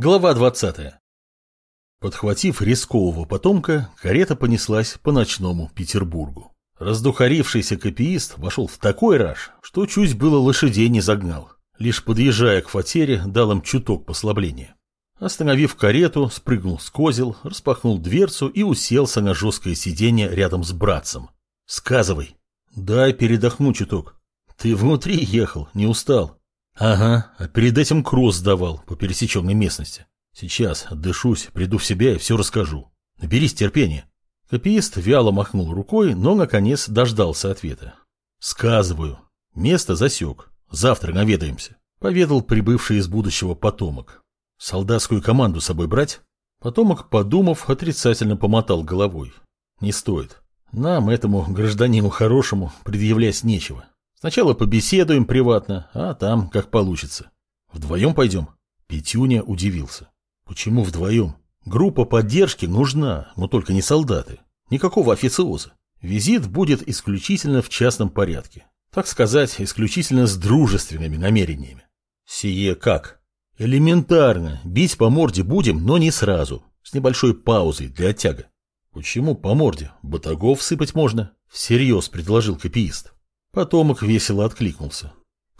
Глава 20. Подхватив рискового потомка, карета понеслась по ночному Петербургу. Раздухарившийся копиист вошел в такой раж, что чуть было лошадей не загнал. Лишь подъезжая к фатере, дал им чуток послабления. Остановив карету, спрыгнул с козел, распахнул дверцу и уселся на жесткое сиденье рядом с братцем. «Сказывай». «Дай передохну чуток». «Ты внутри ехал, не устал». Ага, а перед этим кросс давал по пересеченной местности. Сейчас отдышусь, приду в себя и все расскажу. Наберись терпения. Копиист вяло махнул рукой, но, наконец, дождался ответа. Сказываю. Место засек. Завтра наведаемся. Поведал прибывший из будущего потомок. Солдатскую команду с собой брать? Потомок, подумав, отрицательно помотал головой. Не стоит. Нам, этому гражданину хорошему, предъявлять нечего. Сначала побеседуем приватно, а там как получится. Вдвоем пойдем? Петюня удивился. Почему вдвоем? Группа поддержки нужна, но только не солдаты. Никакого официоза. Визит будет исключительно в частном порядке. Так сказать, исключительно с дружественными намерениями. Сие как? Элементарно. Бить по морде будем, но не сразу. С небольшой паузой для оттяга. Почему по морде? Батагов сыпать можно? Всерьез предложил копиист. Потомок весело откликнулся.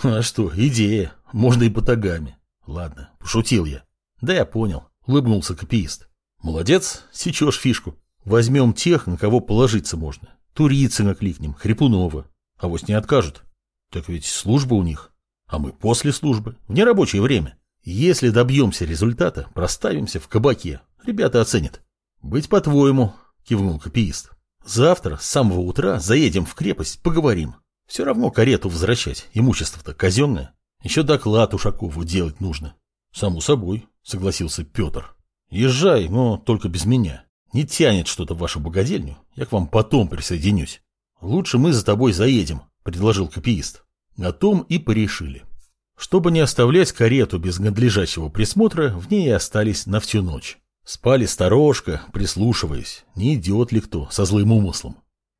А что, идея. Можно и потагами. Ладно, пошутил я. Да я понял. Улыбнулся копиист. Молодец, сечешь фишку. Возьмем тех, на кого положиться можно. Турицына кликнем, Хрипунова. А вот не откажут. Так ведь служба у них. А мы после службы, в нерабочее время. Если добьемся результата, проставимся в кабаке. Ребята оценят. Быть по-твоему, кивнул копиист. Завтра с самого утра заедем в крепость, поговорим. Все равно карету возвращать, имущество-то казенное. Еще доклад Ушакову делать нужно. Само собой, согласился Петр. Езжай, но только без меня. Не тянет что-то в вашу богадельню, я к вам потом присоединюсь. Лучше мы за тобой заедем, предложил копиист. На том и порешили. Чтобы не оставлять карету без надлежащего присмотра, в ней и остались на всю ночь. Спали сторожка, прислушиваясь, не идет ли кто со злым умыслом.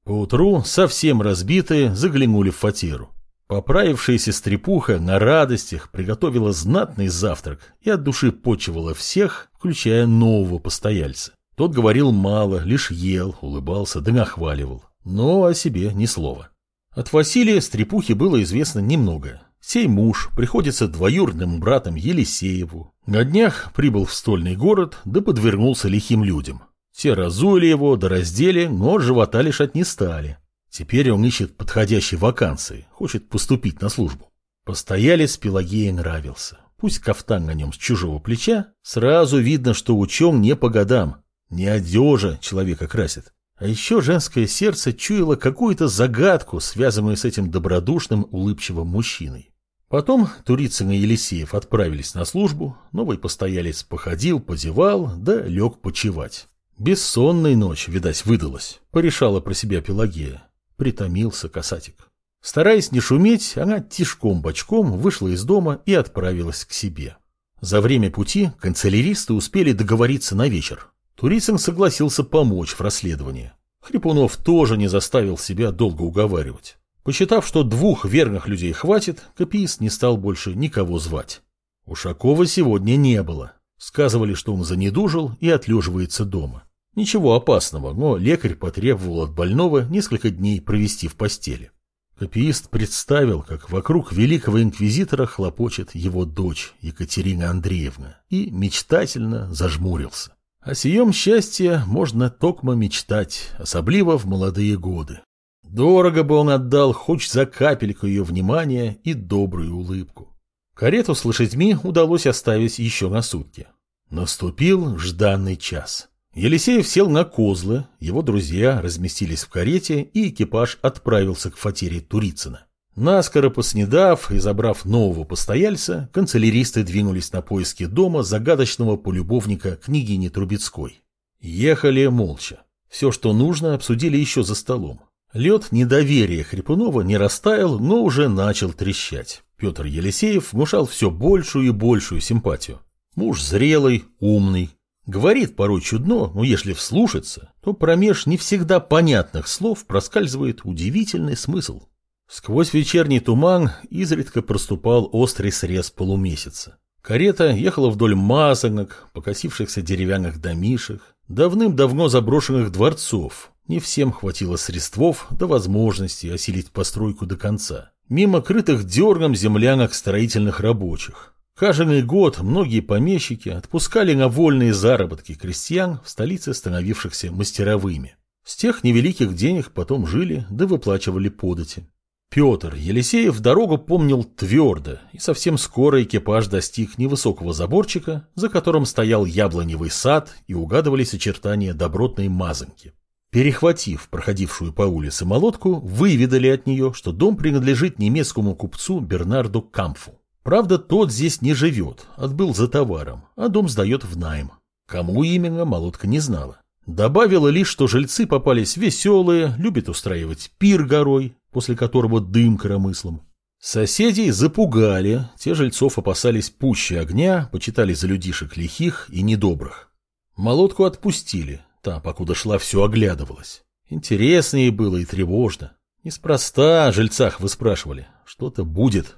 Поутру, совсем разбитые, заглянули в фатеру. Поправившаяся стрепуха на радостях приготовила знатный завтрак и от души почивала всех, включая нового постояльца. Тот говорил мало, лишь ел, улыбался да нахваливал, но о себе ни слова. От Василия стрепухи было известно немного. Сей муж приходится двоюродным братом Елисееву. На днях прибыл в стольный город, да подвернулся лихим людям. Все разули его, да раздели, но живота лишать не стали. Теперь он ищет подходящей вакансии, хочет поступить на службу. Постоялец Пелагея нравился. Пусть кафтан на нем с чужого плеча, сразу видно, что учен не по годам. Не одежа человека красит. А еще женское сердце чуяло какую-то загадку, связанную с этим добродушным, улыбчивым мужчиной. Потом Турицын и Елисеев отправились на службу, новый постоялец походил, позевал, да лег почевать. Бессонной ночь, видать, выдалась, порешала про себя Пелагея. Притомился касатик. Стараясь не шуметь, она тишком-бочком вышла из дома и отправилась к себе. За время пути канцеляристы успели договориться на вечер. Турицын согласился помочь в расследовании. Хрипунов тоже не заставил себя долго уговаривать. Посчитав, что двух верных людей хватит, копиист не стал больше никого звать. Ушакова сегодня не было. Сказывали, что он занедужил и отлеживается дома. Ничего опасного, но лекарь потребовал от больного несколько дней провести в постели. Копиист представил, как вокруг великого инквизитора хлопочет его дочь Екатерина Андреевна, и мечтательно зажмурился. О сием счастье можно токмо мечтать, особливо в молодые годы. Дорого бы он отдал хоть за капельку ее внимания и добрую улыбку. Карету с лошадьми удалось оставить еще на сутки. Наступил жданный час. Елисеев сел на козлы, его друзья разместились в карете, и экипаж отправился к фатере Турицына. Наскоро поснедав и забрав нового постояльца, канцеляристы двинулись на поиски дома загадочного полюбовника княгини Трубецкой. Ехали молча. Все, что нужно, обсудили еще за столом. Лед недоверия Хрипунова не растаял, но уже начал трещать. Петр Елисеев внушал все большую и большую симпатию. Муж зрелый, умный, Говорит порой чудно, но если вслушаться, то промеж не всегда понятных слов проскальзывает удивительный смысл. Сквозь вечерний туман изредка проступал острый срез полумесяца. Карета ехала вдоль мазанок, покосившихся деревянных домишек, давным-давно заброшенных дворцов. Не всем хватило средств до возможности осилить постройку до конца. Мимо крытых дергом землянок строительных рабочих. Каждый год многие помещики отпускали на вольные заработки крестьян в столице, становившихся мастеровыми. С тех невеликих денег потом жили да выплачивали подати. Петр Елисеев дорогу помнил твердо, и совсем скоро экипаж достиг невысокого заборчика, за которым стоял яблоневый сад и угадывались очертания добротной мазанки. Перехватив проходившую по улице молотку, выведали от нее, что дом принадлежит немецкому купцу Бернарду Камфу. Правда, тот здесь не живет, отбыл за товаром, а дом сдает в найм. Кому именно, молотка не знала. Добавила лишь, что жильцы попались веселые, любят устраивать пир горой, после которого дым коромыслом. Соседей запугали, те жильцов опасались пуще огня, почитали за людишек лихих и недобрых. Молотку отпустили, та, покуда шла, все оглядывалась. Интересно ей было и тревожно. Неспроста о жильцах вы спрашивали, что-то будет.